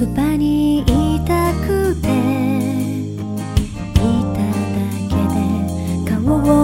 そばにいたくていただけで顔を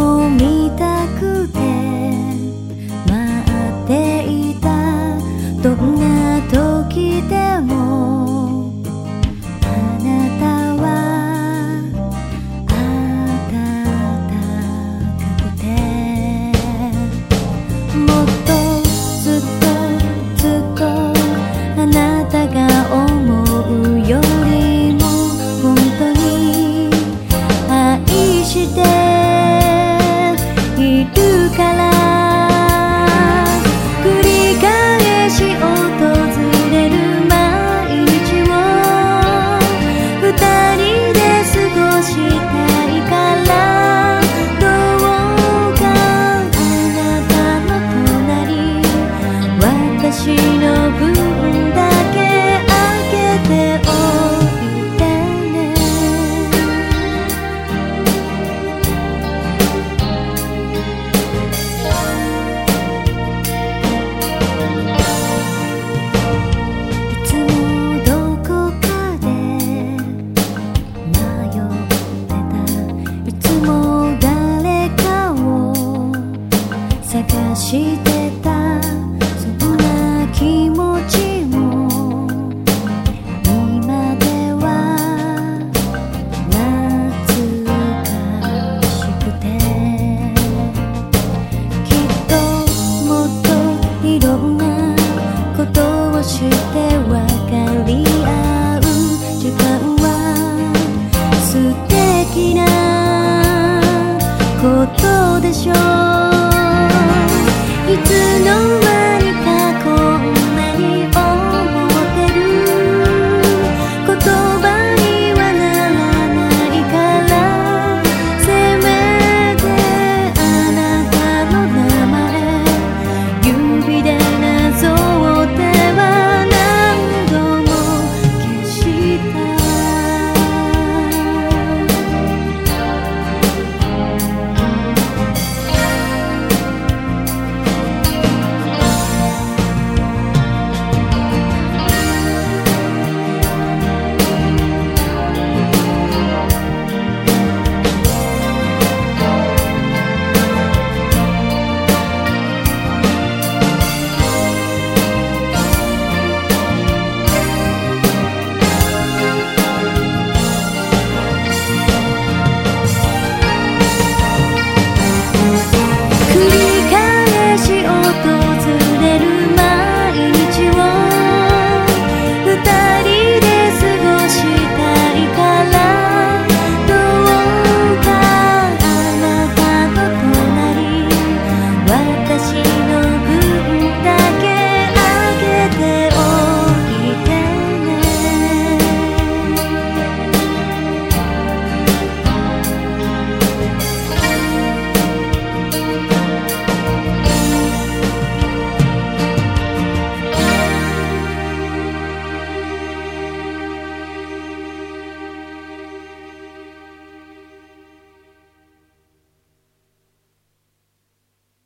してた。そんな気持ちも今では懐かしくて。きっともっといろんなことをして分かり合う時間は素敵なことでしょう。know